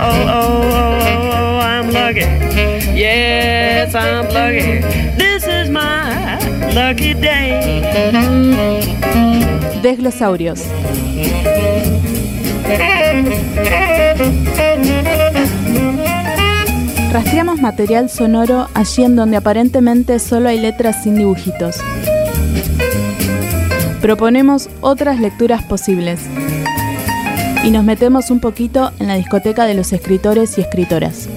oh, I'm lucky. Yes, I'm lucky. This is my lucky day. Desglosaurios. Rastreamos material sonoro allí en donde aparentemente solo hay letras sin dibujitos. Proponemos otras lecturas posibles. Y nos metemos un poquito en la discoteca de los escritores y escritoras.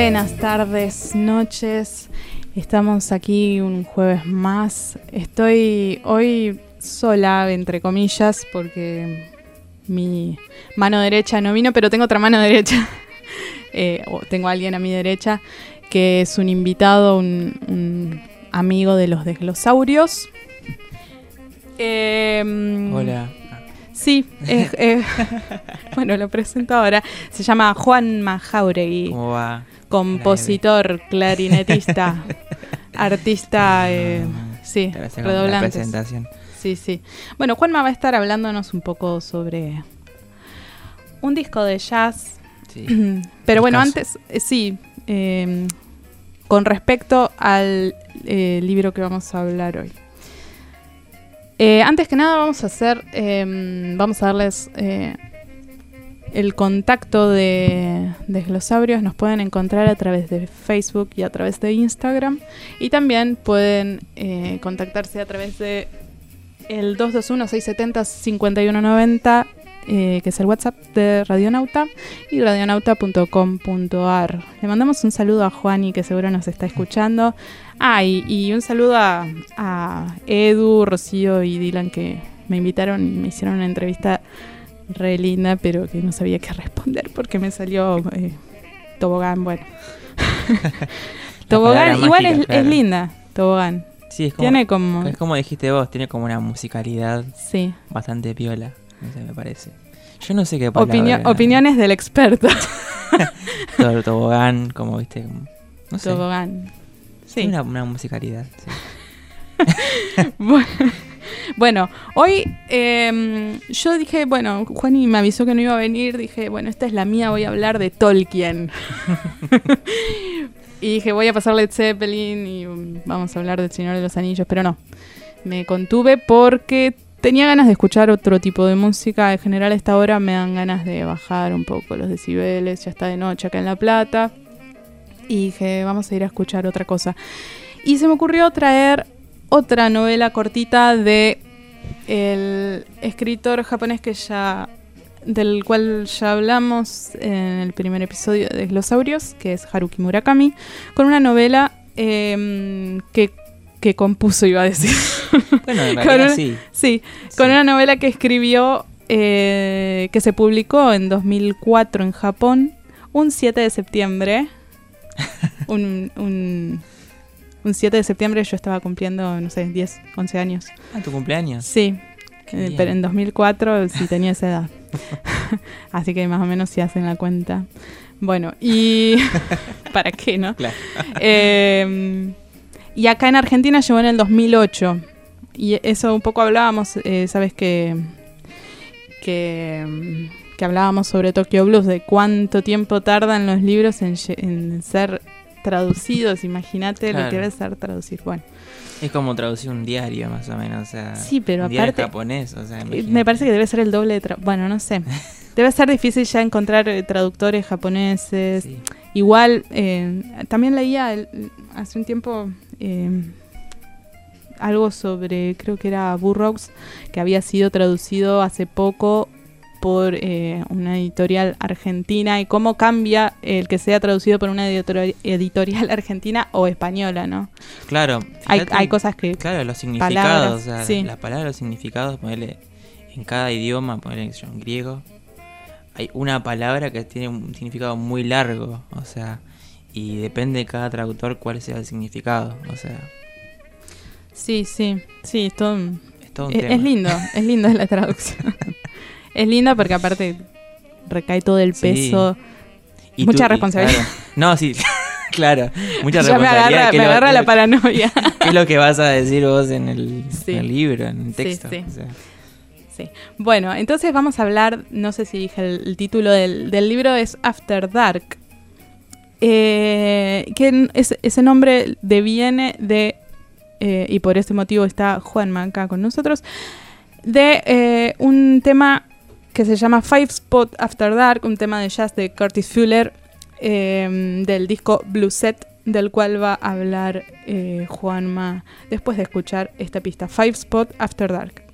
Buenas tardes, noches. Estamos aquí un jueves más. Estoy hoy sola, entre comillas, porque mi mano derecha no vino, pero tengo otra mano derecha. Eh, o tengo a alguien a mi derecha que es un invitado, un, un amigo de los desglosaurios. Em, Hola. Sí, eh, bueno, lo presento ahora. Se llama Juan Majauregui, ¿Cómo va? Compositor, clarinetista, artista, eh, sí, presentación. Sí, sí. Bueno, Juanma va a estar hablándonos un poco sobre un disco de jazz. Sí. Pero bueno, antes, eh, sí, eh, con respecto al eh, libro que vamos a hablar hoy. Antes que nada vamos a hacer, eh, vamos a darles el contacto de Desglosaurios. Nos pueden encontrar a través de Facebook y a través de Instagram. Y también pueden eh, contactarse a través de el 221-670-5190, eh, que es el WhatsApp de Radionauta, y radionauta.com.ar. Le mandamos un saludo a Juani, que seguro nos está escuchando. Ah, y, y un saludo a, a Edu, Rocío y Dylan, que me invitaron y me hicieron una entrevista re linda, pero que no sabía qué responder porque me salió eh, tobogán, bueno. tobogán, igual mágica, es, claro. es linda, tobogán. Sí, es como, Tiene como... es como dijiste vos, tiene como una musicalidad Sí. bastante piola, no sé, me parece. Yo no sé qué palabra. Opinio- opiniones del experto. Todo tobogán, como viste, como- no sé. Tobogán. Sí. Tiene una, una musicalidad, sí. Bu- Bueno, hoy em, yo dije, bueno, Juani me avisó que no iba a venir, dije, bueno, esta es la mía, voy a hablar de Tolkien. y dije, voy a pasar Led Zeppelin y um, vamos a hablar del Señor de los Anillos, pero no. Me contuve porque tenía ganas de escuchar otro tipo de música. En general a esta hora me dan ganas de bajar un poco los decibeles, ya está de noche acá en La Plata. Y dije, vamos a ir a escuchar otra cosa. Y se me ocurrió traer otra novela cortita de el escritor japonés que ya del cual ya hablamos en el primer episodio de Glosaurios, que es Haruki Murakami, con una novela em, que, que compuso, iba a decir. Bueno, en Con realidad una- sí. sí, sí. con una novela que escribió, eh, que se publicó en 2004 en Japón, un 7 de septiembre. un, un, un 7 de septiembre yo estaba cumpliendo, no sé, 10, 11 años. Ah, tu cumpleaños. Sí, eh, pero en 2004 sí tenía esa edad. Así que más o menos si hacen la cuenta. Bueno, y... ¿Para qué, no? Claro. Eh, y acá en Argentina llegó en el 2008. Y eso un poco hablábamos, eh, sabes que, que, que hablábamos sobre Tokyo Blues, de cuánto tiempo tardan los libros en ser traducidos. Imagínate lo que debe ser traducir. Bueno, Es como traducir un diario, más o menos. O sea, Sí, pero un aparte- japonés, o sea, eh, imagínate. me parece que debe ser el doble de... tra- bueno, no sé. Debe ser difícil ya encontrar eh, traductores japoneses. Sí. Igual, eh, también leía el- hace un tiempo eh, algo sobre, creo que era Burroughs, que había sido traducido hace poco por eh, una editorial argentina y cómo cambia el que sea traducido por una editorial, argentina o española, ¿no? Claro. Hay, cosas que... Claro, los palabras, significados. o sea, sí. Las palabras, los significados, ponerle en cada idioma, ponerle en griego. Hay una palabra que tiene un significado muy largo. O sea, y depende de cada traductor cuál sea el significado. O sea, Sí, sí, sí, es todo un- es todo un Es, tema. es lindo, es lindo la traducción. es linda porque aparte recae todo el Sí. peso. Y mucha tú- responsabilidad. claro, no, sí, claro. Mucha Ya me responsabilidad. agarra, que me agarra la paranoia. ¿Qué es lo que vas a decir vos en el, Sí. en el libro, en el Sí, texto? sí. O sea, Sí. Bueno, entonces vamos a hablar, no sé si dije el, el título del, del libro, es After Dark. Eh, que es- ese nombre deviene de, eh, y por ese motivo está Juanma acá con nosotros, de eh, un tema que se llama Five Spot After Dark, un tema de jazz de Curtis Fuller, eh, del disco Blue Set, del cual va a hablar eh, Juanma después de escuchar esta pista, Five Spot After Dark.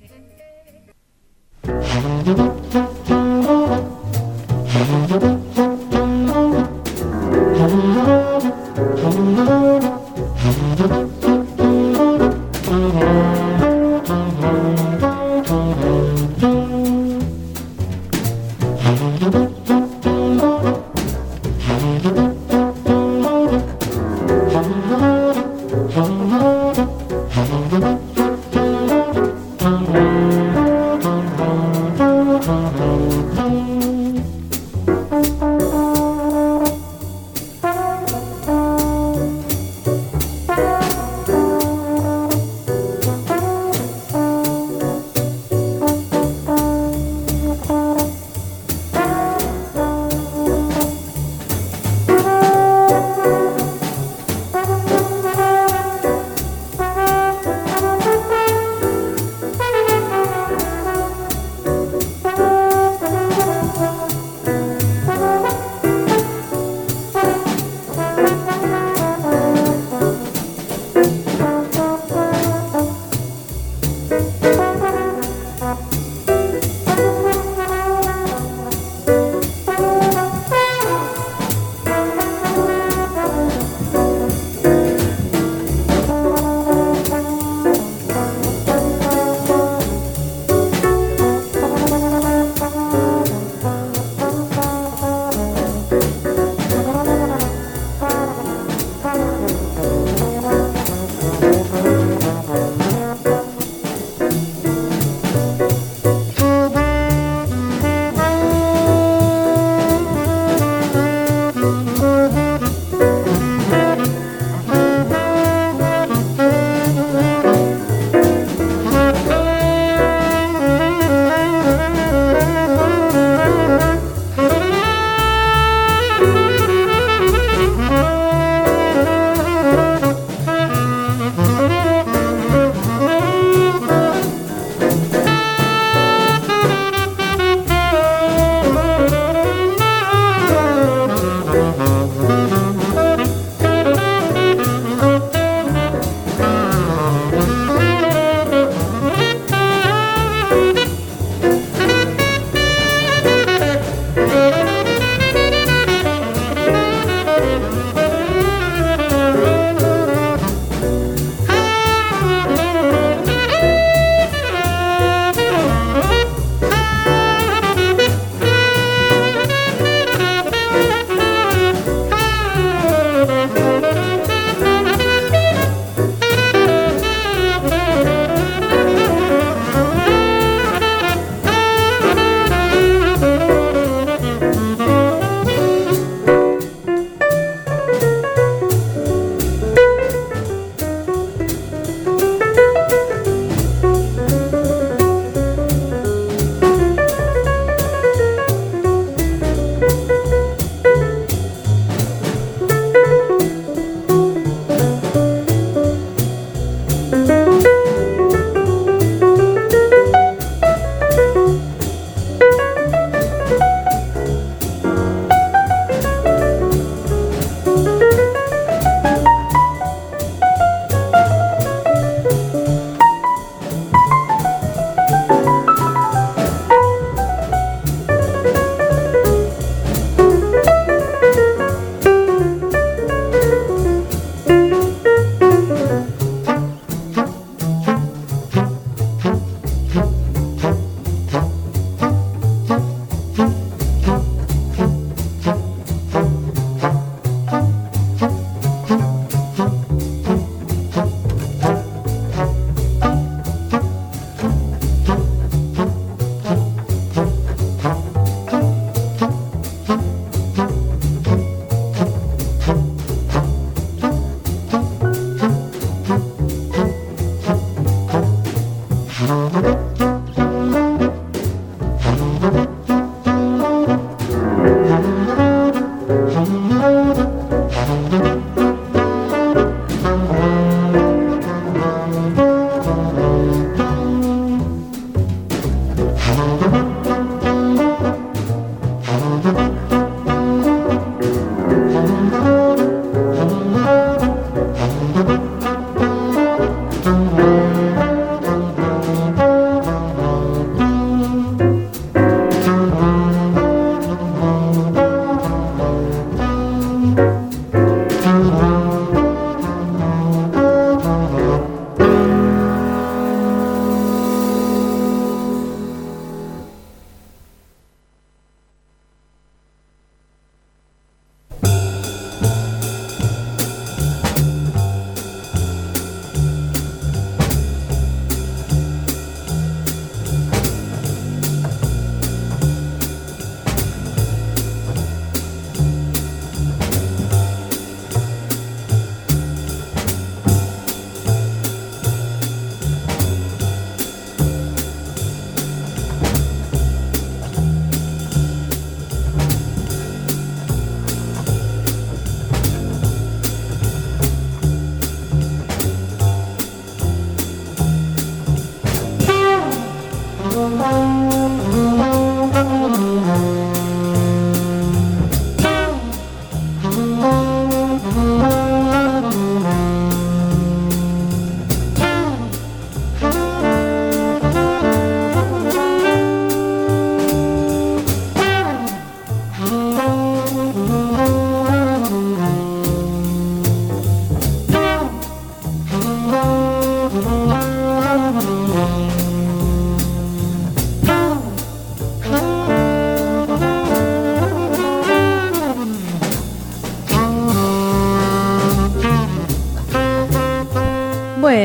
Mm-hmm.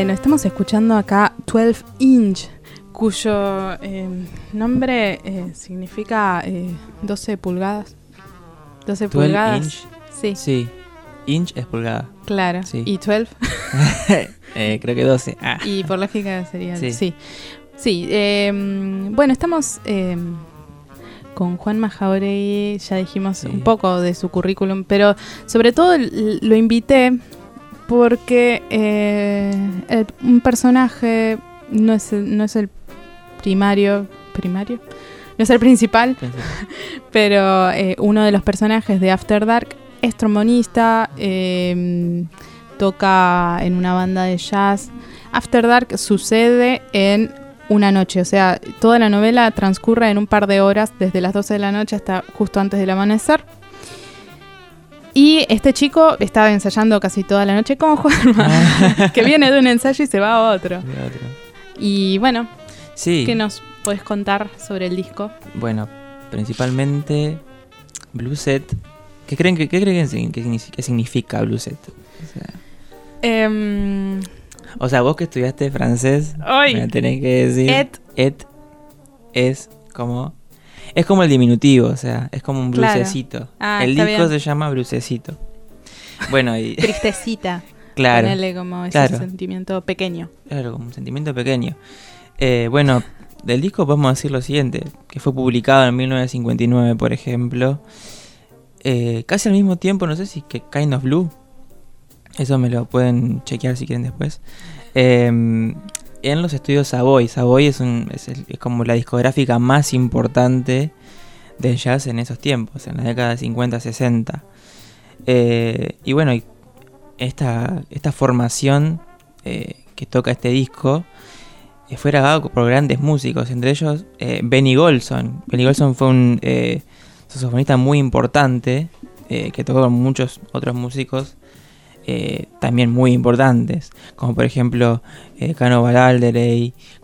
Bueno, estamos escuchando acá 12 Inch, cuyo eh, nombre eh, significa eh, 12 pulgadas. 12 12 pulgadas. inch. Sí, Sí. Inch es pulgada. claro. Sí. Y 12. Eh, creo que 12. Ah. Y por lógica sería. Sí. Sí. Sí. eh, bueno, estamos eh, con Juan Majauregui. Ya dijimos Sí. un poco de su currículum, pero sobre todo lo invité porque eh, el- un personaje no es, el, no es el primario. ¿Primario? No es el principal, pero eh, uno de los personajes de After Dark es trombonista, eh, toca en una banda de jazz. After Dark sucede en una noche, o sea, toda la novela transcurre en un par de horas, desde las 12 de la noche hasta justo antes del amanecer. Y este chico estaba ensayando casi toda la noche con Juanma, que viene de un ensayo y se va a otro. Y bueno, Sí. ¿qué nos puedes contar sobre el disco? Bueno, principalmente Blue Set. ¿Qué creen que, qué creen que, signi- que significa, Blue Set? O sea, Em, o sea, vos que estudiaste francés, me tenés que decir. Et. Et es como. Es como el diminutivo, o sea, es como un Claro. blusecito. Ah, el disco bien. se llama Blusecito. Bueno, y. tristecita. claro. Ponerle como ese claro. sentimiento pequeño. Claro, como un sentimiento pequeño. Eh, bueno, del disco podemos decir lo siguiente, que fue publicado en 1959, por ejemplo. Eh, casi al mismo tiempo, no sé si que Kind of Blue. Eso me lo pueden chequear si quieren después. Eh, en los estudios Savoy. Savoy es, un, es, como la discográfica más importante del jazz en esos tiempos, en la década de 50-60. Eh, y bueno, esta, formación eh, que toca este disco eh, fue grabado por grandes músicos, entre ellos Benny Golson. Benny Golson fue un saxofonista muy importante que tocó con muchos otros músicos eh, también muy importantes, como por ejemplo eh, Cano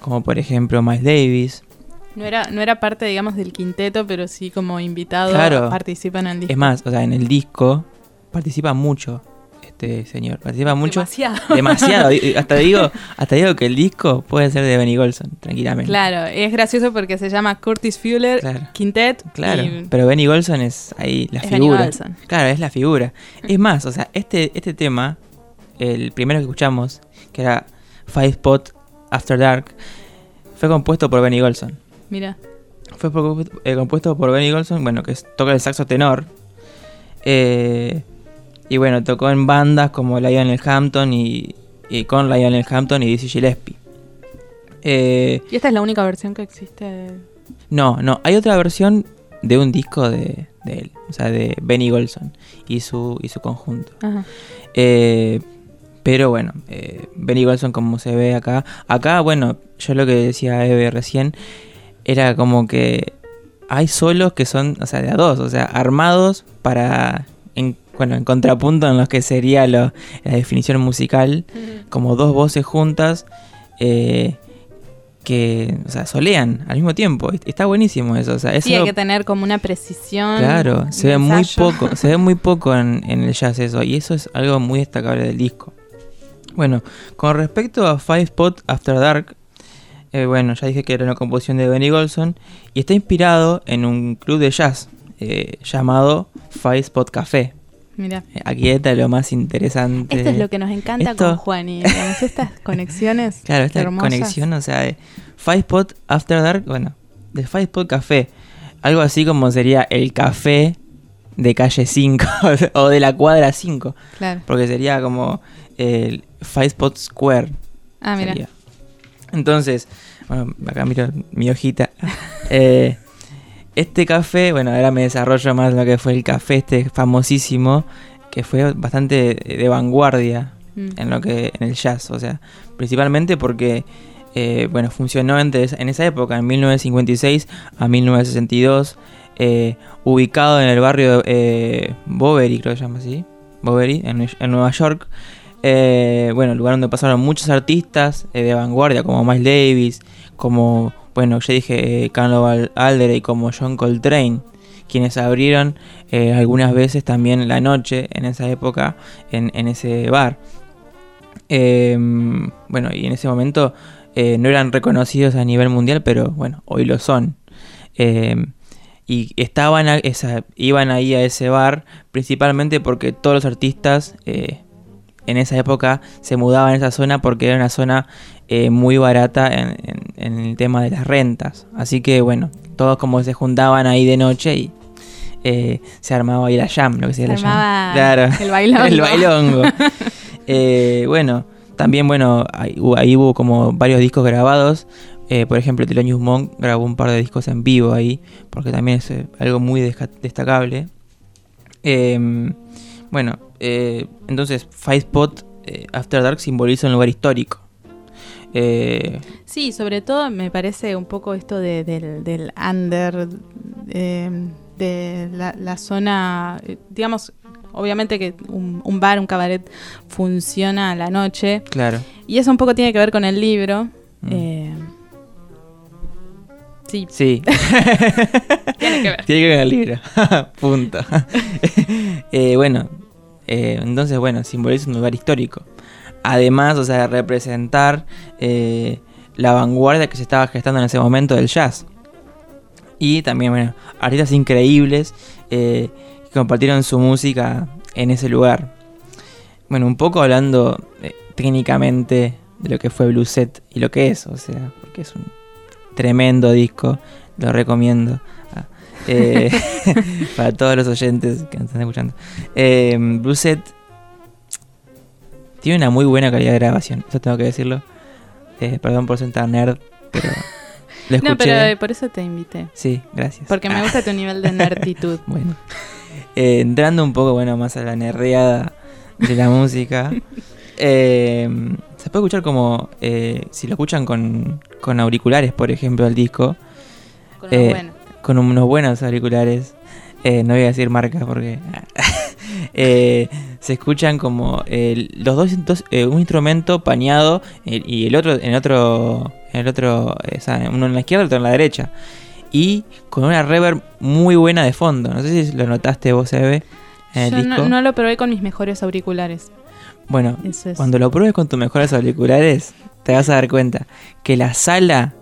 como por ejemplo Miles Davis. No era, no era parte, digamos, del quinteto, pero sí como invitado Claro. participa en el disco. Es más, o sea, en el disco participa mucho este señor, participa mucho. Demasiado. Demasiado. Hasta digo, hasta digo que el disco puede ser de Benny Golson, tranquilamente. Claro, es gracioso porque se llama Curtis Fuller Claro. Quintet. Claro, y pero Benny Golson es ahí la es Benny figura. Golson. Claro, es la figura. Es más, o sea, este, este tema, el primero que escuchamos, que era Five Spot After Dark, fue compuesto por Benny Golson. Mira, Fue por- eh, compuesto por Benny Golson, bueno, que es- toca el saxo tenor. Eh, y bueno, tocó en bandas como Lionel Hampton y, y con Lionel Hampton y Dizzy Gillespie. Eh, ¿Y esta es la única versión que existe? no, no, hay otra versión de un disco de, de él, o sea, de Benny Golson y su, y su conjunto. Ajá. Eh, pero bueno, eh, Benny Golson como se ve acá. Acá, bueno, yo lo que decía Eve recién, era como que hay solos que son, o sea, de a dos, o sea, armados para, en, bueno, en contrapunto en los que sería lo- la definición musical, como dos voces juntas eh, que, o sea, solean al mismo tiempo. Está buenísimo eso, o sea, es Sí, hay que tener como una precisión. Claro, se ve muy poco, se ve muy poco en, en el jazz eso, y eso es algo muy destacable del disco. Bueno, con respecto a Five Spot After Dark, eh, bueno, ya dije que era una composición de Benny Golson y está inspirado en un club de jazz eh, llamado Five Spot Café. Mira. Eh, Aquí está lo más interesante. Esto es lo que nos encanta Esto- con Juan y digamos, estas conexiones. Claro, esta hermosas. conexión, o sea, de Five Spot After Dark, bueno, de Five Spot Café. Algo así como sería el café de calle 5 o de la cuadra 5. Claro. Porque sería como el Five Spot Square. Ah, mira. sería. Entonces, bueno, acá miro mi hojita. Eh, este café, bueno, ahora me desarrollo más lo que fue el café este famosísimo, que fue bastante de vanguardia Mm. en lo que en el jazz, o sea, principalmente porque eh, bueno, funcionó entre en esa época, en 1956 a 1962, eh, ubicado en el barrio eh, Bowery, creo que se llama así, Bowery, en, en Nueva York. Eh, bueno, lugar donde pasaron muchos artistas de vanguardia, como Miles Davis, como, bueno, ya dije, eh, Carnival Alder y como John Coltrane, quienes abrieron eh, algunas veces también la noche en esa época en, ese bar. Eh, bueno, y en ese momento eh, no eran reconocidos a nivel mundial, pero bueno, hoy lo son. Eh, y estaban iban ahí a ese bar principalmente porque todos los artistas en esa época se mudaban a esa zona porque era una zona eh, muy barata en, en- en el tema de las rentas. Así que bueno, todos como se juntaban ahí de noche y eh, se armaba ahí la jam, lo que Se la jam. Claro. el bailongo. el bailongo. Eh, bueno, también bueno, ahí, hubo- ahí hubo como varios discos grabados. Por ejemplo, Thelonious Monk grabó un par de discos en vivo ahí, porque también es algo muy destacable. Eh, bueno, eh, entonces Five Spot eh, After Dark simboliza un lugar histórico. Eh, Sí, sobre todo me parece un poco esto de- del, del under, eh, de la, la zona, eh, digamos, obviamente que un, un bar, un cabaret funciona a la noche claro. y eso un poco tiene que ver con el libro. Mm. Sí, Sí. tiene que ver. Tiene que ver el libro. Punto. Eh, bueno, eh, entonces, bueno, simboliza un lugar histórico. Además, o sea, de representar eh, la vanguardia que se estaba gestando en ese momento del jazz. Y también, bueno, artistas increíbles que compartieron su música en ese lugar. Bueno, un poco hablando técnicamente de lo que fue Blue Set y lo que es, o sea, porque es un tremendo disco, lo recomiendo. Ah, eh, para todos los oyentes que nos están escuchando. Eh, Set tiene una muy buena calidad de grabación, eso tengo que decirlo. Eh, perdón por ser tan nerd, pero lo escuché. No, pero por eso te invité. Sí, gracias. Porque me gusta tu nivel de nerditud. Bueno, eh, entrando un poco, bueno, más a la nerdeada de la música, eh, se puede escuchar como, eh, si lo escuchan con, con auriculares, por ejemplo, el disco, Con Eh, lo bueno. con unos buenos auriculares, eh, no voy a decir marca porque eh, se escuchan como eh, los dos, dos, eh, un instrumento pañado eh, y el otro en otro, en el otro, eh, o sea, uno en la izquierda y otro en la derecha. Y con una reverb muy buena de fondo. No sé si lo notaste vos, Eve, en el Yo disco. no, no lo probé con mis mejores auriculares. Bueno, Eso es. cuando lo pruebes con tus mejores auriculares, te vas a dar cuenta que la sala,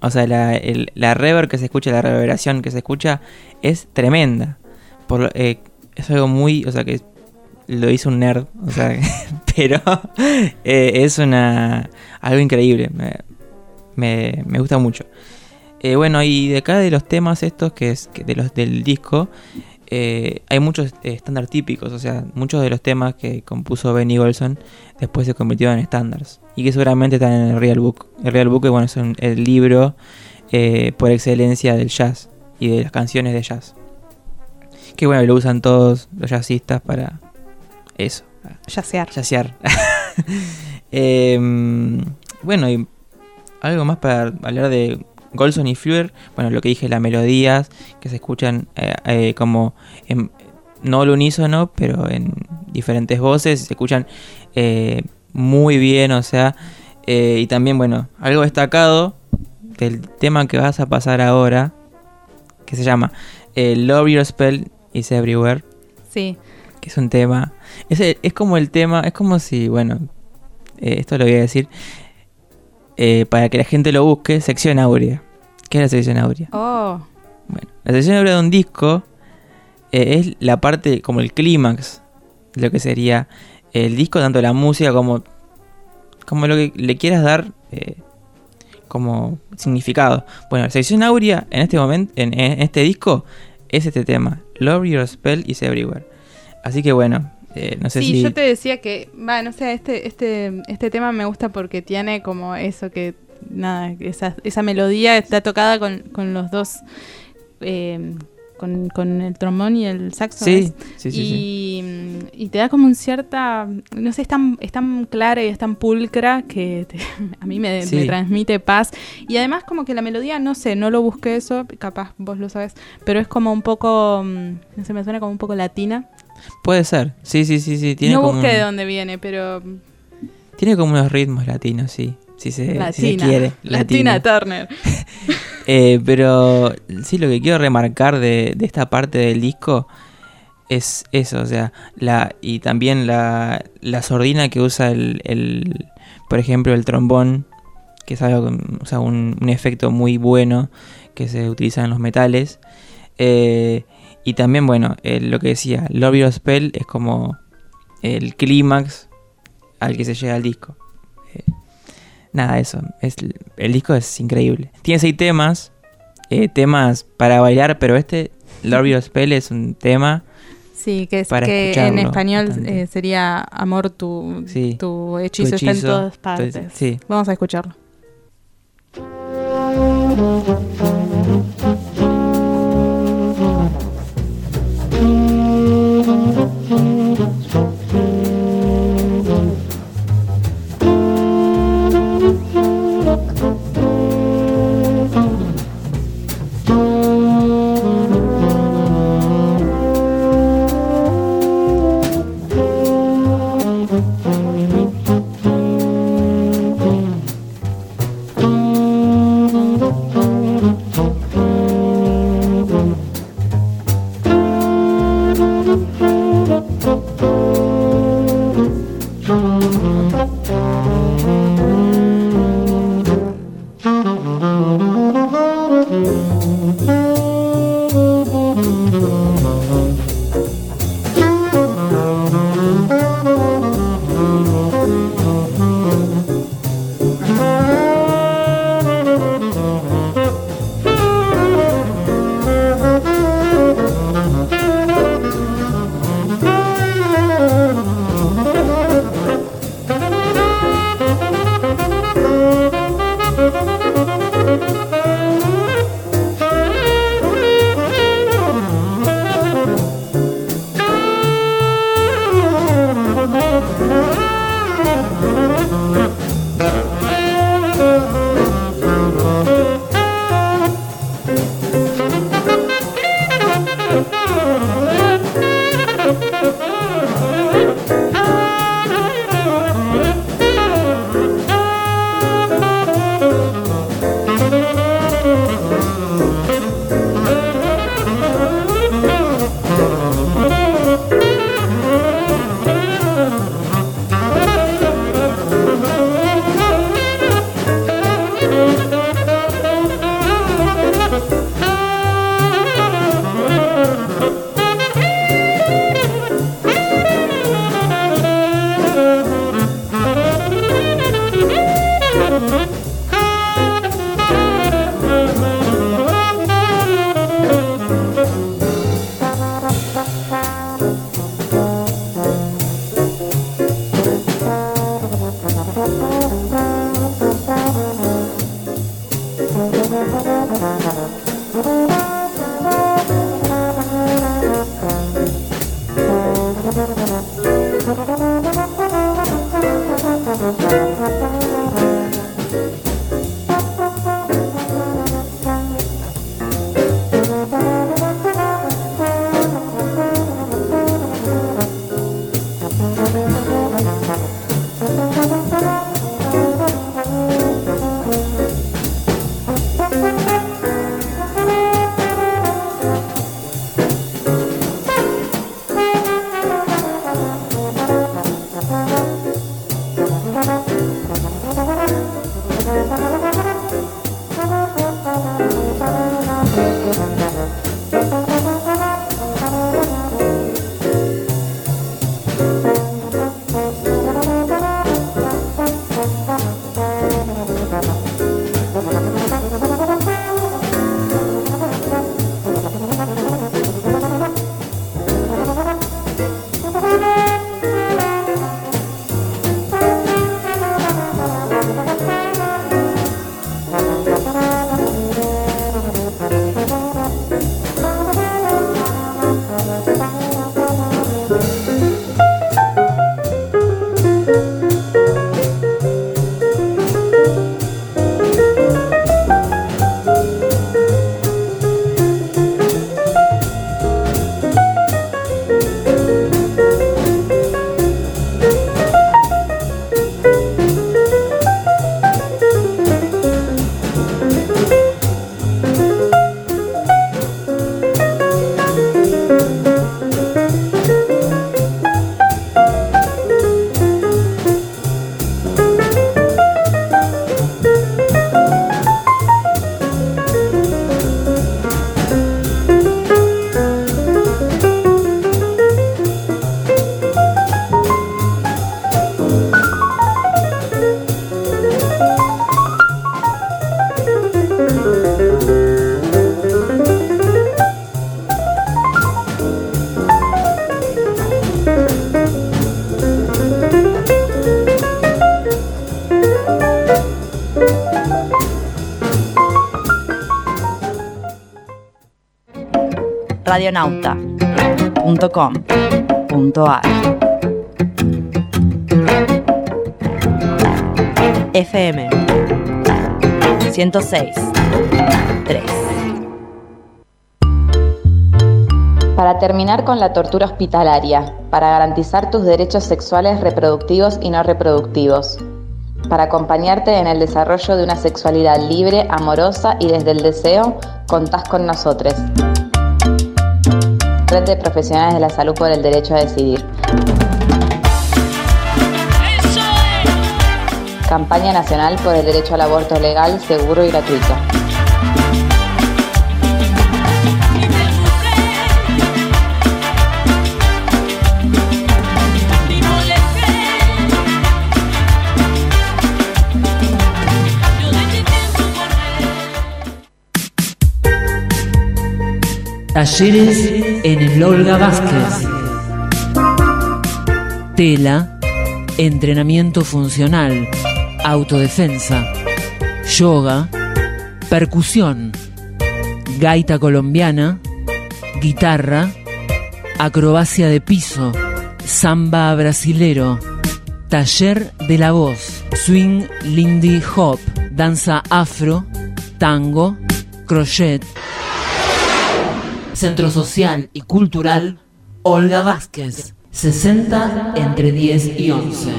o sea, la, el- la reverb que se escucha, la reverberación que se escucha, es tremenda. Por, eh, es algo muy, o sea, que lo hizo un nerd, o sea, pero eh, es una algo increíble. Me, me, me gusta mucho. Eh, bueno, y de acá de los temas estos, que es que de los del disco, eh, hay muchos eh, estándar típicos, o sea, muchos de los temas que compuso Benny Golson después se convirtieron en estándares y que seguramente están en el Real Book. El Real Book bueno, es un- el libro eh, por excelencia del jazz y de las canciones de jazz. Que bueno, lo usan todos los jazzistas para eso, Yacear. Yacear. Em, bueno, y algo más para hablar de Golson y Fluer. Bueno, lo que dije, las melodías que se escuchan eh, eh, como en- no al unísono, pero en diferentes voces, se escuchan eh, muy bien, o sea, y también, bueno, algo destacado del tema que vas a pasar ahora, que se llama Love Your Spell is Everywhere Sí. que es un tema. Es, el- es como el tema, es como si, bueno, esto lo voy a decir, eh, para que la gente lo busque, sección áurea. ¿Qué es la sección áurea? Oh. Bueno, la sección áurea de un disco eh, es la parte, como el clímax, de lo que sería el disco, tanto la música como, como lo que le quieras dar eh, como significado. Bueno, la sección áurea en este momento, en, en este disco, es este tema, Love Your Spell is Everywhere. Así que bueno, eh, no sé Sí, si... yo te decía que, bueno, o sea, este, este, este tema me gusta porque tiene como eso que, nada, esa, esa melodía está tocada con, con los dos, eh, con, con el trombón y el saxo. Sí, sí, sí, y, y te da como un cierta, no sé, es tan, es tan clara y es tan pulcra que te- a mí me, me transmite paz. Y además como que la melodía, no sé, no lo busqué eso, capaz vos lo sabes, pero es como un poco, mm, no sé, me suena como un poco latina. Puede ser, sí, sí, sí, sí. Tiene no como busqué un- de dónde viene, pero Tiene como unos ritmos latinos, sí. Si se, si se latina. quiere. Latina. Turner. Eh, pero sí, lo que quiero remarcar de, de esta parte del disco es eso, o sea, la y también la, la sordina que usa el, el, por ejemplo, el trombón, que es algo, o sea, un, un efecto muy bueno que se utiliza en los metales. Eh, y también, bueno, eh, lo que decía, Love Your Spell es como el clímax al que se llega al disco. Eh, nada, eso. Es, el disco es increíble. Tiene seis temas, eh, temas para bailar, pero este, Love Your Spell, es un tema. Sí, que es Para que en español eh, sería amor tu, Sí, tu hechizo, está en todas tu- partes. sí. Vamos a escucharlo. radionauta.com.ar FM 106 3 Para terminar con la tortura hospitalaria, para garantizar tus derechos sexuales reproductivos y no reproductivos, para acompañarte en el desarrollo de una sexualidad libre, amorosa y desde el deseo, contás con nosotros. Red de Profesionales de la Salud por el Derecho a Decidir. Campaña Nacional por el Derecho al Aborto Legal, Seguro y Gratuito. Talleres en el Olga Vázquez. Tela, entrenamiento funcional, autodefensa, yoga, percusión, gaita colombiana, guitarra, acrobacia de piso, samba brasilero, taller de la voz, swing lindy hop, danza afro, tango, crochet, Centro Social y Cultural Olga Vázquez, 60 entre 10 y 11.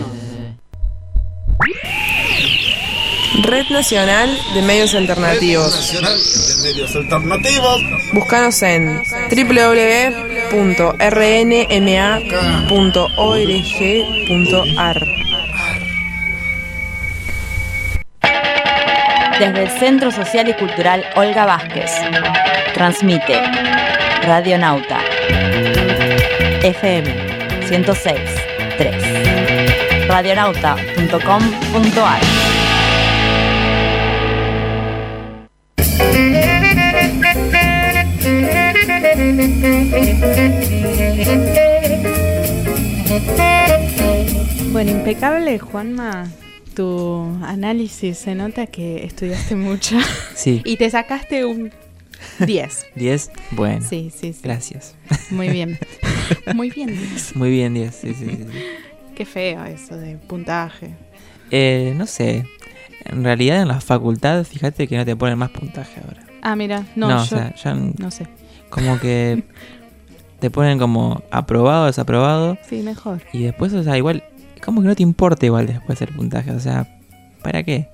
Red Nacional de Medios Alternativos. Nacional de Medios Alternativos. Búscanos en www.rnma.org.ar. Desde el Centro Social y Cultural Olga Vázquez. Transmite. Radio Nauta. FM 106 3 radionauta.com.ar Bueno, impecable, Juanma. Tu análisis se nota que estudiaste mucho. Sí. y te sacaste un 10. 10, bueno. Sí, sí, sí. Gracias. Muy bien. Muy bien. Diez. Muy bien, 10. Sí, sí, sí. Qué feo eso de puntaje. Eh, no sé. En realidad en la facultad, fíjate que no te ponen más puntaje ahora. Ah, mira, no, No, o yo sea, ya no sé. como que te ponen como aprobado, desaprobado. Sí, mejor. Y después, o sea, igual, como que no te importa igual después el puntaje. O sea, ¿para qué?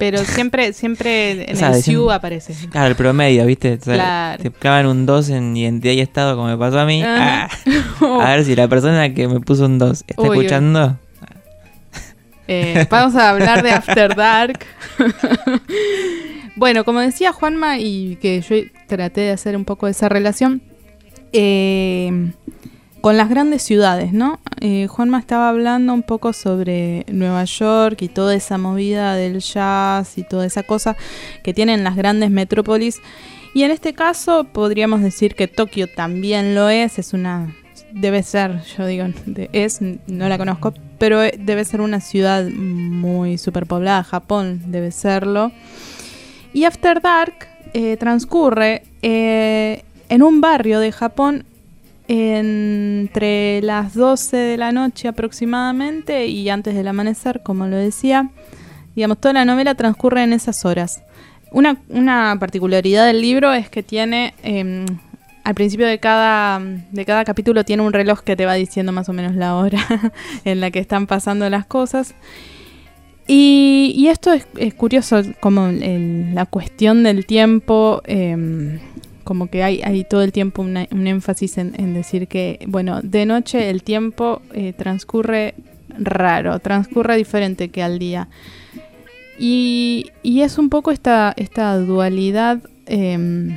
Pero siempre, siempre en O sea, el SIU aparece. Claro, el promedio, ¿viste? O sea, Claro. Te clavan un 2 en identidad y estado como me pasó a mí. Ajá. Ah, a ver si la persona que me puso un 2 está Uy, escuchando. Eh, vamos a hablar de After Dark. bueno, como decía Juanma, y que yo traté de hacer un poco esa relación eh, con las grandes ciudades, ¿no? Eh, Juanma estaba hablando un poco sobre Nueva York y toda esa movida del jazz y toda esa cosa que tienen las grandes metrópolis. Y en este caso podríamos decir que Tokio también lo es, es una debe ser, yo digo, es, no la conozco, pero eh, debe ser una ciudad muy superpoblada, Japón debe serlo. Y After Dark eh, transcurre eh, en un barrio de Japón entre las 12 de la noche aproximadamente y antes del amanecer, como lo decía. Digamos, toda la novela transcurre en esas horas. Una, una particularidad del libro es que tiene, eh, al principio de cada, de cada capítulo tiene un reloj que te va diciendo más o menos la hora en la que están pasando las cosas. Y, esto es, curioso, como la cuestión del tiempo, eh, como que hay, hay todo el tiempo una- un énfasis en, en decir que, bueno, de noche el tiempo eh, transcurre raro, transcurre diferente que al día. Y, y es un poco esta, esta dualidad eh,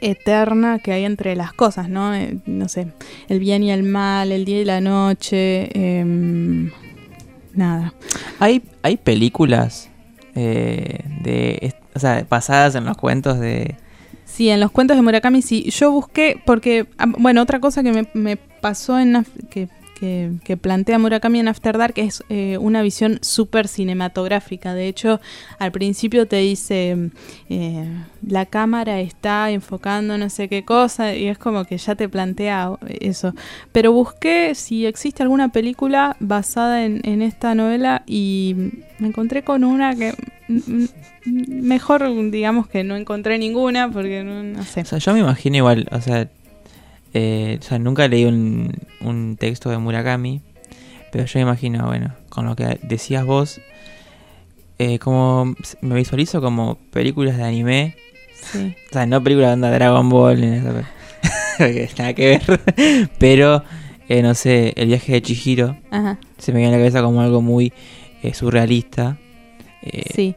eterna que hay entre las cosas, ¿no? Eh, no sé, el bien y el mal, el día y la noche, em, nada. Hay, hay películas eh, de, o sea, basadas en los cuentos de... Sí, en los cuentos de Murakami sí. Yo busqué, porque, bueno, otra cosa que me, me pasó en que, plantea Murakami en After Dark es eh, una visión súper cinematográfica. De hecho, al principio te dice, eh, la cámara está enfocando no sé qué cosa, y es como que ya te plantea eso. Pero busqué si existe alguna película basada en, en esta novela y me encontré con una que mm, mm, mejor digamos que no encontré ninguna porque no, no sé. O sea, yo me imagino igual, o sea, eh, o sea, nunca leí un, un texto de Murakami, pero yo me imagino, bueno, con lo que decías vos, eh, como me visualizo como películas de anime, Sí. o sea, no películas de onda Dragon Ball, ni eso, porque nada que ver, pero, eh, no sé, el viaje de Chihiro, Ajá. se me viene a la cabeza como algo muy eh, surrealista. eh, Sí.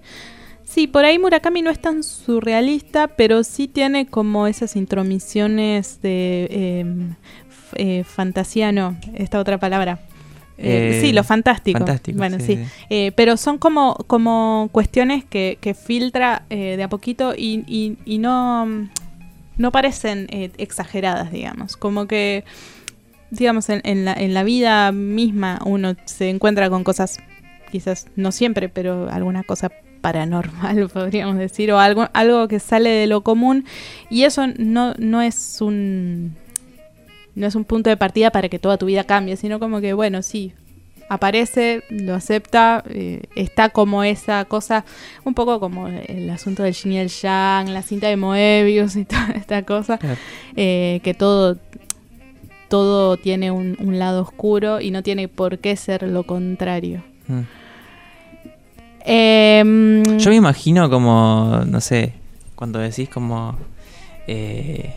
Sí, por ahí Murakami no es tan surrealista, pero sí tiene como esas intromisiones de eh, f- eh, fantasía, no, esta otra palabra. Eh, Eh, sí, lo fantástico. fantástico, Bueno, sí, sí. sí. Eh, pero son como, como cuestiones que, que filtra de a poquito y, y- y no, no parecen exageradas, digamos. Como que, digamos, en, en la, en la vida misma uno se encuentra con cosas, quizás no siempre, pero alguna cosa paranormal, podríamos decir, o algo, algo que sale de lo común. Y eso no, no es un no es un punto de partida para que toda tu vida cambie, sino como que, bueno, sí, aparece, lo acepta, eh, está como esa cosa, un poco como el asunto del yin y el yang, la cinta de Moebius y toda esta cosa, eh, que todo, todo tiene un, un lado oscuro y no tiene por qué ser lo contrario. mm. Em, Yo me imagino como, no sé, cuando decís como eh,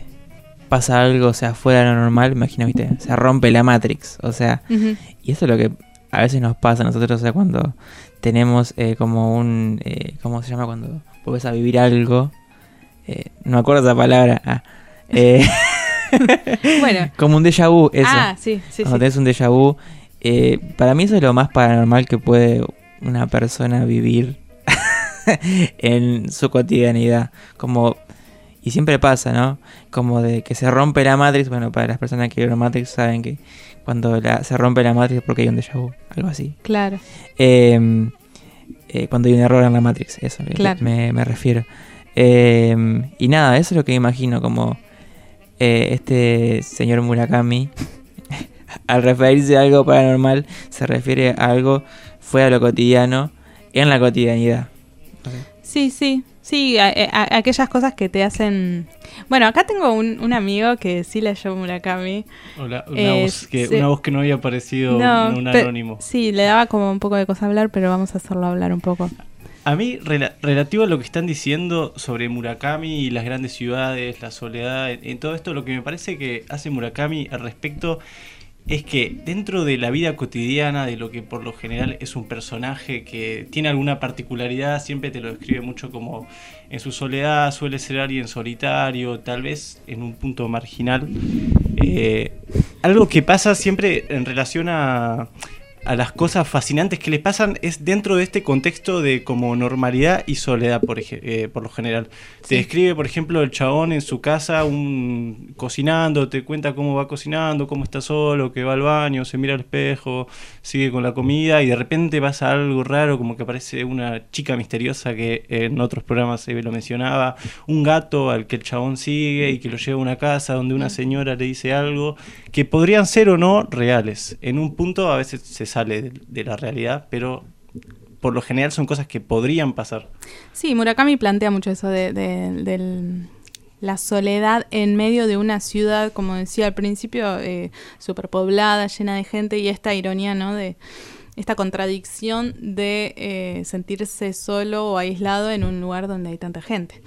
pasa algo, o sea, fuera de lo normal, imagino, viste, se rompe la Matrix, o sea, y eso es lo que a veces nos pasa a nosotros, o sea, cuando tenemos eh, como un, eh, ¿cómo se llama? Cuando vuelves a vivir algo, no me acuerdo esa palabra, ah, Bueno. como un déjà vu, eso. Ah, sí, sí, Cuando sí. tenés un déjà vu, para mí eso es lo más paranormal que puede una persona vivir en su cotidianidad. Como, y siempre pasa, ¿no? Como de que se rompe la Matrix. Bueno, para las personas que vieron Matrix saben que cuando la- se rompe la Matrix es porque hay un déjà vu, algo así. Claro. Eh, eh, cuando hay un error en la Matrix, eso que Claro. me, me refiero. Eh, y nada, eso es lo que me imagino, como eh, este señor Murakami, al referirse a algo paranormal, se refiere a algo fuera de lo cotidiano, en la cotidianidad. Sí, sí, sí, a- a- aquellas cosas que te hacen... Bueno, acá tengo un, un amigo que sí leyó Murakami. Hola, una, Eh, voz que, sí. una voz que no había aparecido No, en un anónimo. Sí, le daba como un poco de cosa hablar, pero vamos a hacerlo hablar un poco. A mí, rela- relativo a lo que están diciendo sobre Murakami y las grandes ciudades, la soledad, en, en todo esto, lo que me parece que hace Murakami al respecto es que dentro de la vida cotidiana, de lo que por lo general es un personaje que tiene alguna particularidad, siempre te lo describe mucho como en su soledad suele ser alguien solitario, tal vez en un punto marginal. Eh, algo que pasa siempre en relación a, a las cosas fascinantes que le pasan es dentro de este contexto de como normalidad y soledad por, eh, por lo general. Te describe, por ejemplo, el chabón en su casa un, cocinando, te cuenta cómo va cocinando, cómo está solo, que va al baño, se mira al espejo, sigue con la comida y de repente pasa algo raro, como que aparece una chica misteriosa que en otros programas se lo mencionaba, un gato al que el chabón sigue y que lo lleva a una casa donde una señora le dice algo que podrían ser o no reales. En un punto a veces se sale de, la realidad, pero por lo general son cosas que podrían pasar. Sí, Murakami plantea mucho eso de, la soledad en medio de una ciudad, como decía al principio, eh, superpoblada, llena de gente, y esta ironía, ¿no? De esta contradicción de eh, sentirse solo o aislado en un lugar donde hay tanta gente.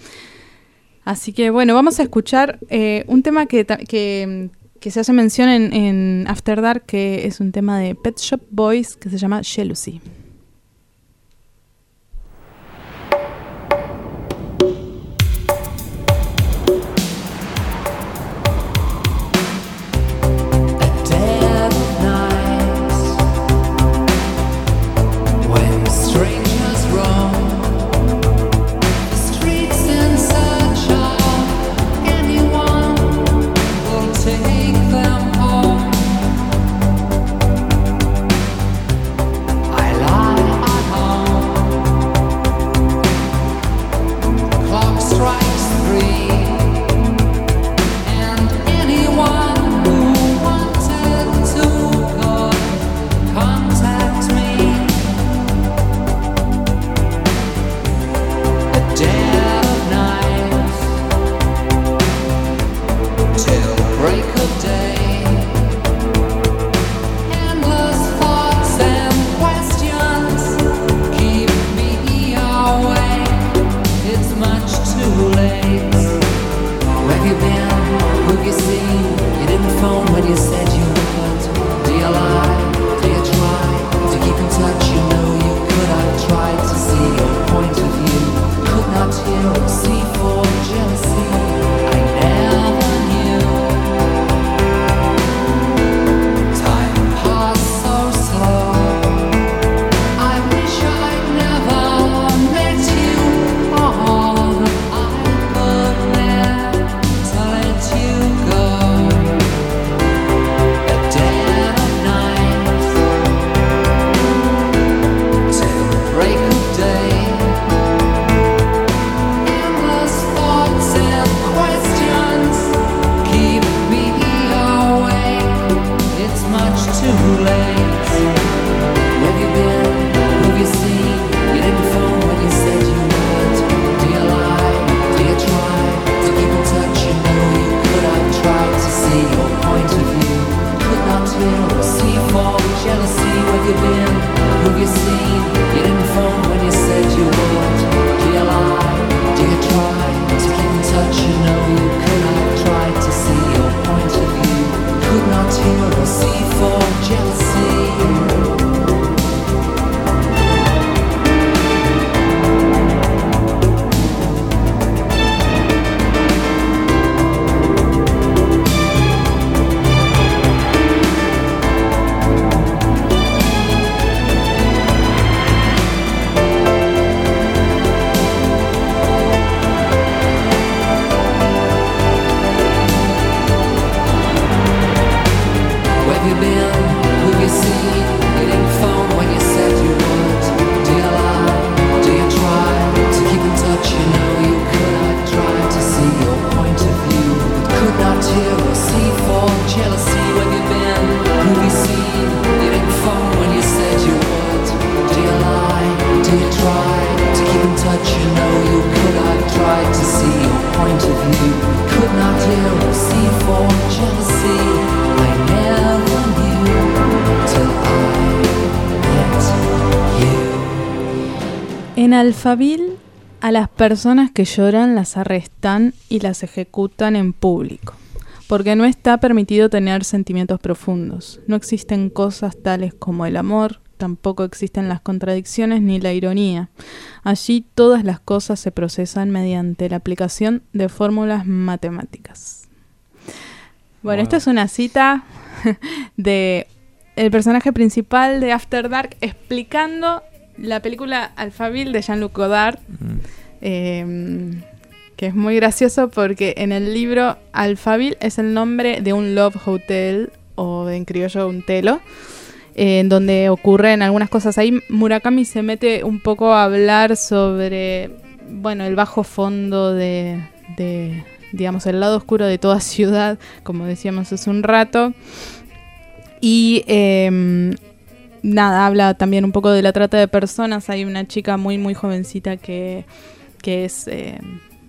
Así que bueno, vamos a escuchar eh, un tema que, que se hace mención en, en After Dark, que es un tema de Pet Shop Boys que se llama Jealousy. Alfabil, a las personas que lloran las arrestan y las ejecutan en público, porque no está permitido tener sentimientos profundos. No existen cosas tales como el amor, tampoco existen las contradicciones ni la ironía. Allí todas las cosas se procesan mediante la aplicación de fórmulas matemáticas. Bueno, Wow. esta es una cita de el personaje principal de After Dark explicando la película Alphaville de Jean-Luc Godard, Mm. eh, que es muy gracioso porque en el libro Alphaville es el nombre de un love hotel o en criollo un telo, eh, en donde ocurren algunas cosas. Ahí Murakami se mete un poco a hablar sobre, bueno, el bajo fondo de, de, digamos, el lado oscuro de toda ciudad, como decíamos hace un rato. Y em, nada, habla también un poco de la trata de personas. Hay una chica muy, muy jovencita que, que es eh,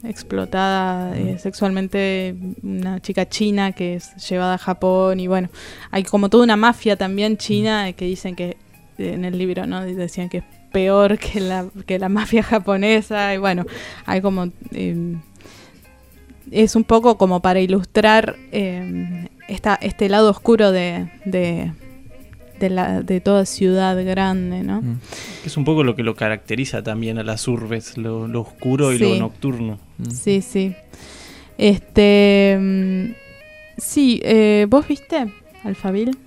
explotada eh, sexualmente, una chica china que es llevada a Japón. Y bueno, hay como toda una mafia también china eh, que dicen que en el libro, ¿no? Decían que es peor que la, que la mafia japonesa. Y bueno, hay como. eh, es un poco como para ilustrar eh, esta, este lado oscuro de, de, de, la, de toda ciudad grande, ¿no? Mm. Es un poco lo que lo caracteriza también a las urbes, lo, lo oscuro y Sí. lo nocturno. Mm. Sí, sí. Este. mm, Sí, eh, ¿vos viste Alfabil?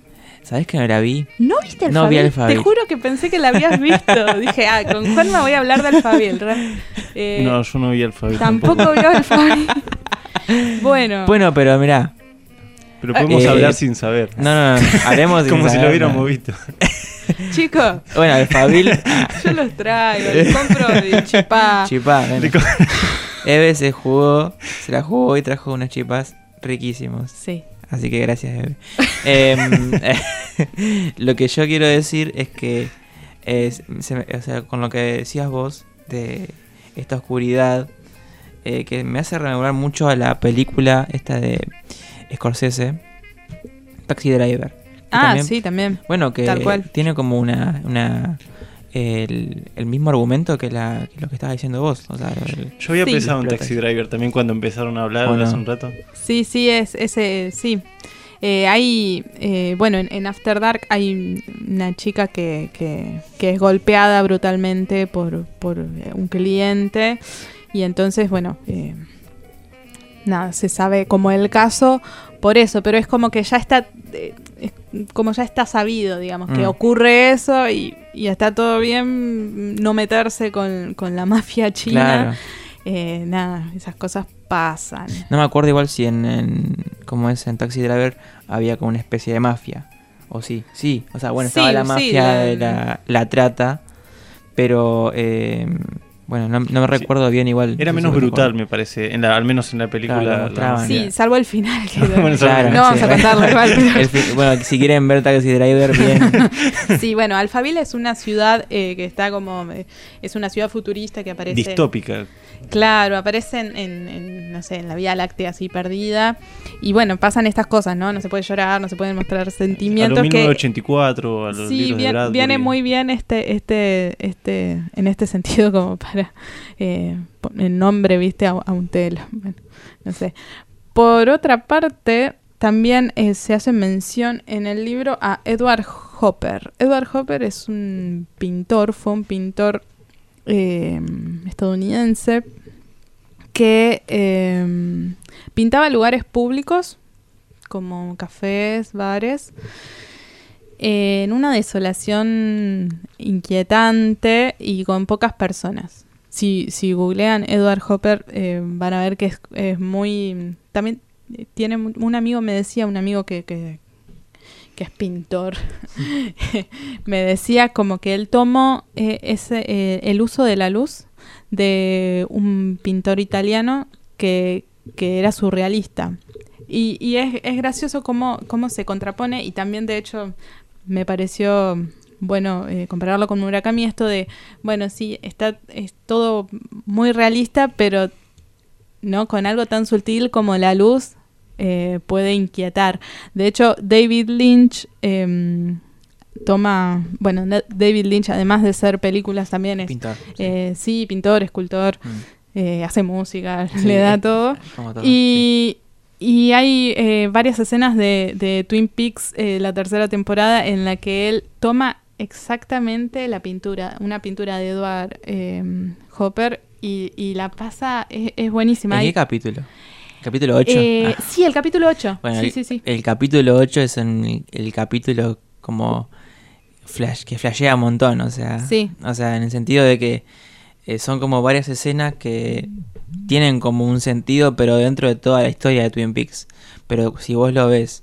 ¿Sabes que no la vi? ¿No viste Alfabil? No vi Alphaville. Te juro que pensé que la habías visto. Dije, ah, con Juan me voy a hablar de Alfabil. Eh, no, yo no vi alfabeto. tampoco vio Alfabil. bueno, Bueno, pero mirá. Pero podemos Eh, hablar sin saber. No, no, no. Haremos sin Como si lo hubiéramos no. visto. chicos, Bueno, Alfabil. yo los traigo, les compro de chipá. Chipá. bueno. Eve se jugó, se la jugó y trajo unos chipas riquísimos. Sí. Así que gracias, Eve. Em, lo que yo quiero decir es que, es, se me- o sea, con lo que decías vos de esta oscuridad, eh, que me hace rememorar mucho a la película esta de Scorsese, Taxi Driver. Ah, también- sí, también. Bueno, que Tal cual. tiene como una... una el, el mismo argumento que, la, que lo que estabas diciendo vos. O sea, el- Yo había Sí. pensado en. Taxi Driver también cuando empezaron a hablar ¿O no? hace un rato. Sí, sí, es ese, sí. Eh, hay, eh, bueno, en, en After Dark hay una chica que, que, que es golpeada brutalmente por, por un cliente y entonces, bueno, eh, nada, se sabe como el caso por eso, pero es como que ya está, eh, como ya está sabido, digamos, que Mm. ocurre eso y, y está todo bien no meterse con, con la mafia china. Claro. Eh, nada, esas cosas pasan. No me acuerdo igual si en, en como es en Taxi Driver había como una especie de mafia. O sí, sí. O sea, bueno, estaba la sí, mafia la- de la, la trata. Pero, eh, bueno, no, no me Sí. recuerdo bien igual. Era menos brutal, me parece. En la, al menos en la película. Claro, la-. Sí, salvo el final. Que Bueno, Claro, no vamos sí. a contarlo igual. pero- bueno, si quieren ver Taxi Driver, bien. sí, bueno, Alphaville es una ciudad eh, que está como. eh, es una ciudad futurista que aparece. distópica. Claro, aparece en, en- en, no sé, en la Vía Láctea así perdida. Y bueno, pasan estas cosas, ¿no? No se puede llorar, no se pueden mostrar A sentimientos. lo que 1984, a los Sí, libros de bien- Bradbury. viene muy bien este, este, este, en este sentido como para eh, poner nombre, viste, a, un telo. No sé. Por otra parte, también eh, se hace mención en el libro a Edward Hopper. Edward Hopper es un pintor, fue un pintor eh, estadounidense que eh, pintaba lugares públicos como cafés, bares, en una desolación inquietante y con pocas personas. Si, si googlean Edward Hopper eh, van a ver que es, es muy... También eh, tiene un amigo, me decía, un amigo que, que, es pintor, me decía como que él tomó eh, ese, el uso de la luz de un pintor italiano que, que era surrealista. Y, y es, es gracioso cómo, cómo se contrapone y también de hecho me pareció bueno eh, compararlo con Murakami esto de bueno sí está es todo muy realista pero no con algo tan sutil como la luz eh, puede inquietar de hecho David Lynch em, toma, bueno, David Lynch, además de ser películas, también es, Pintor. sí. eh, sí, pintor, escultor, Mm. eh, hace música, Sí, le da todo. Y, y hay eh, varias escenas de, de Twin Peaks, eh, la tercera temporada, en la que él toma exactamente la pintura, una pintura de Edward eh, Hopper, y, y la pasa, es, buenísima. ¿En Hay- qué capítulo? ¿Capítulo 8? eh, Sí, el capítulo 8. Bueno, sí, el, sí, sí. el capítulo 8 es el, capítulo como flash, que flashea un montón, o sea, Sí. o sea, en el sentido de que eh, son como varias escenas que tienen como un sentido, pero dentro de toda la historia de Twin Peaks. Pero si vos lo ves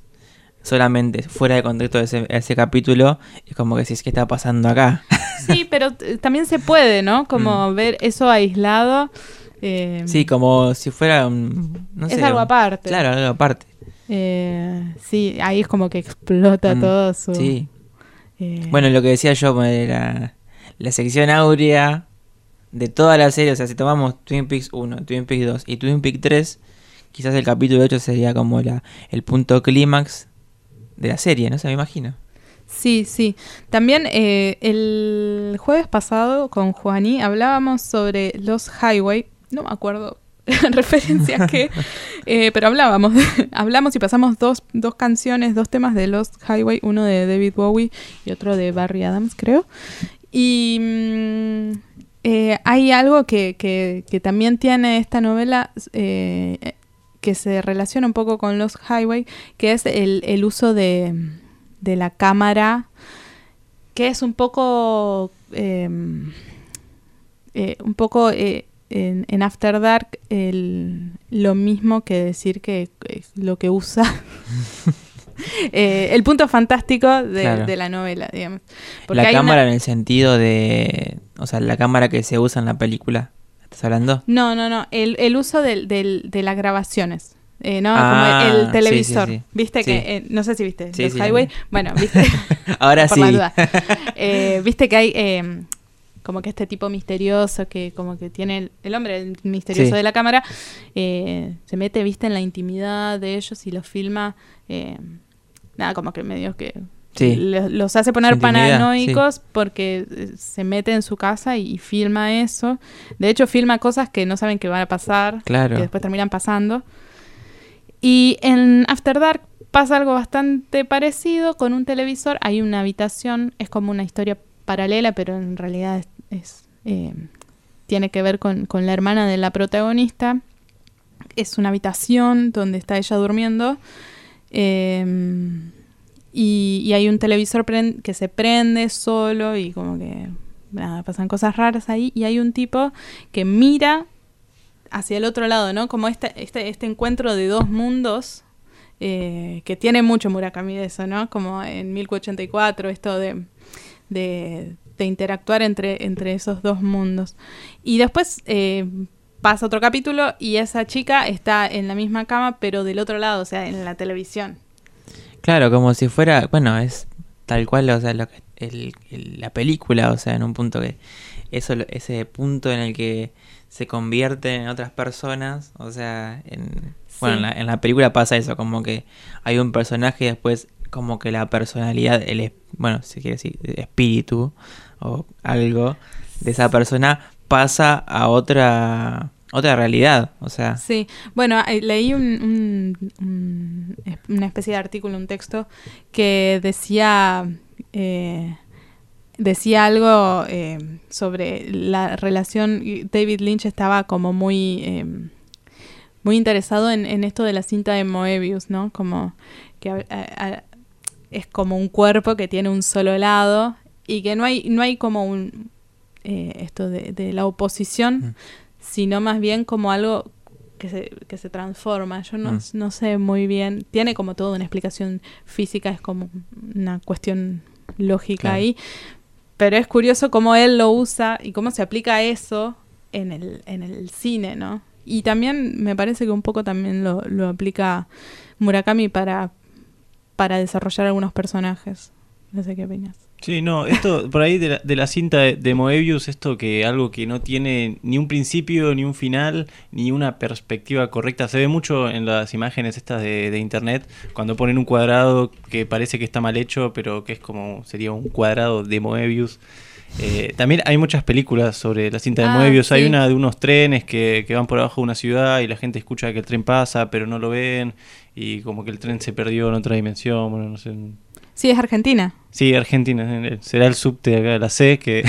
solamente fuera de contexto de ese, ese capítulo, es como que decís, ¿qué está pasando acá? Sí, pero eh, también se puede, ¿no? Como ver eso aislado. eh, sí, como si fuera un... No Es sé, algo aparte. Claro, algo aparte. eh, sí, ahí es como que explota Mm, todo su... Sí. eh, Bueno, lo que decía yo, era la sección áurea de toda la serie. O sea, si tomamos Twin Peaks 1, Twin Peaks 2 y Twin Peaks 3, quizás el capítulo 8 sería como la, el punto clímax de la serie, ¿no? Se me imagino. Sí, sí. También eh, el jueves pasado con Juaní hablábamos sobre los highway. No me acuerdo referencias que, eh, pero hablábamos, hablamos y pasamos dos, dos canciones, dos temas de los highway, uno de David Bowie y otro de Barry Adams, creo. Y mm, eh, hay algo que, que- que también tiene esta novela eh, que se relaciona un poco con los highway, que es el, el uso de, de la cámara, que es un poco, eh, eh, un poco eh, en, en After Dark el- lo mismo que decir que lo que usa. eh, el punto fantástico de, Claro. de la novela, digamos. Porque la una- cámara en el sentido de... O sea, la cámara que se usa en la película. ¿Estás hablando? No, no, no. El, el uso del, del- de las grabaciones. Eh, ¿no? Ah, Como el sí, televisor. sí, sí. ¿Viste que.? eh, no sé si viste. Los Highway. Bueno, ¿viste? Ahora Por sí. la duda. Eh, ¿Viste que hay. eh, como que este tipo misterioso que como que tiene el, el hombre el misterioso de la cámara eh, se mete viste en la intimidad de ellos y los filma eh, nada como que medio que Sí. los hace poner intimidad, paranoicos porque eh, se mete en su casa y, y filma eso. De hecho, filma cosas que no saben que van a pasar, Claro. que después terminan pasando. Y en After Dark pasa algo bastante parecido con un televisor. Hay una habitación, es como una historia paralela, pero en realidad es, es, eh, tiene que ver con, con la hermana de la protagonista. Es una habitación donde está ella durmiendo. eh, y, y hay un televisor que se prende solo y como que pasan cosas raras ahí. Y hay un tipo que mira hacia el otro lado, ¿no? Como este, este, este encuentro de dos mundos eh, que tiene mucho Murakami de eso, ¿no? Como en 1084, esto de, de, de interactuar entre, entre esos dos mundos. Y después eh, pasa otro capítulo y esa chica está en la misma cama, pero del otro lado, o sea, en la televisión. Claro, como si fuera, bueno, es tal cual, o sea, lo que- el- el- la película, o sea, en un punto que eso, ese punto en el que se convierten en otras personas, o sea, en, bueno, en la, en la película pasa eso, como que hay un personaje y después como que la personalidad, el, bueno, si quiere decir, espíritu o algo de esa persona pasa a otra otra realidad, o sea, Sí, bueno, eh, leí un, un- una especie de artículo, un texto que decía eh, decía algo eh, sobre la relación. David Lynch estaba como muy eh, muy interesado en, en esto de la cinta de Moebius, ¿no? Como que a- a- a- es como un cuerpo que tiene un solo lado y que no hay no hay como un eh, esto de, de la oposición Mm. Sino más bien como algo que se, que se transforma. Yo no, Mm. no sé muy bien. Tiene como toda una explicación física, es como una cuestión lógica Claro. ahí. Pero es curioso cómo él lo usa y cómo se aplica eso en el, en el cine, ¿no? Y también me parece que un poco también lo, lo aplica Murakami para, para desarrollar algunos personajes. No sé qué opinas. Sí, no, esto por ahí de la, de la cinta de, de Moebius, esto que algo que no tiene ni un principio, ni un final, ni una perspectiva correcta. Se ve mucho en las imágenes estas de, de internet, cuando ponen un cuadrado que parece que está mal hecho, pero que es como sería un cuadrado de Moebius. Eh, también hay muchas películas sobre la cinta de Ah, Moebius. Hay una de unos trenes que, que van por abajo de una ciudad y la gente escucha que el tren pasa, pero no lo ven. Y como que el tren se perdió en otra dimensión. Bueno, no sé. Sí, es Argentina. Sí, Argentina. eh, Será el subte de acá de la C que.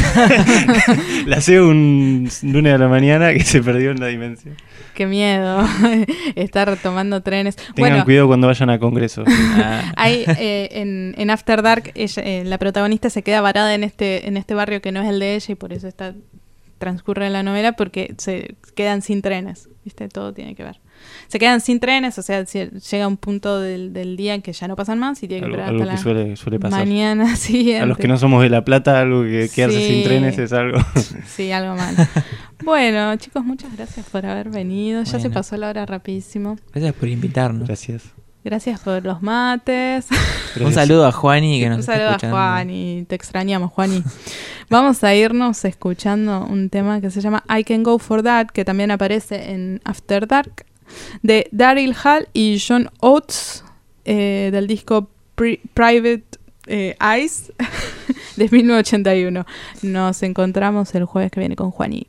la C un lunes a la mañana que se perdió en la dimensión. Qué miedo estar tomando trenes. Tengan bueno, cuidado cuando vayan a congreso. Ah, hay, eh, en, en After Dark, ella, eh, la protagonista se queda varada en este, en este barrio que no es el de ella y por eso está transcurre la novela porque se quedan sin trenes. ¿Viste? Todo tiene que ver. Se quedan sin trenes, o sea, llega un punto del, del día en que ya no pasan más y tiene que algo esperar algo hasta que la suele, suele pasar. mañana siguiente. A los que no somos de La Plata, algo que quedarse Sí. sin trenes es algo. Sí, algo mal. bueno, chicos, muchas gracias por haber venido. Ya se pasó la hora rapidísimo. Gracias por invitarnos. Gracias. Gracias por los mates. Un saludo a Juani que nos Un está saludo a. Juani. Te extrañamos, Juani. Vamos a irnos escuchando un tema que se llama I Can Go For That, que también aparece en After Dark, de Daryl Hall y John Oates, eh, del disco Pri- Private eh, Eyes de 1981. Nos encontramos el jueves que viene con Juani.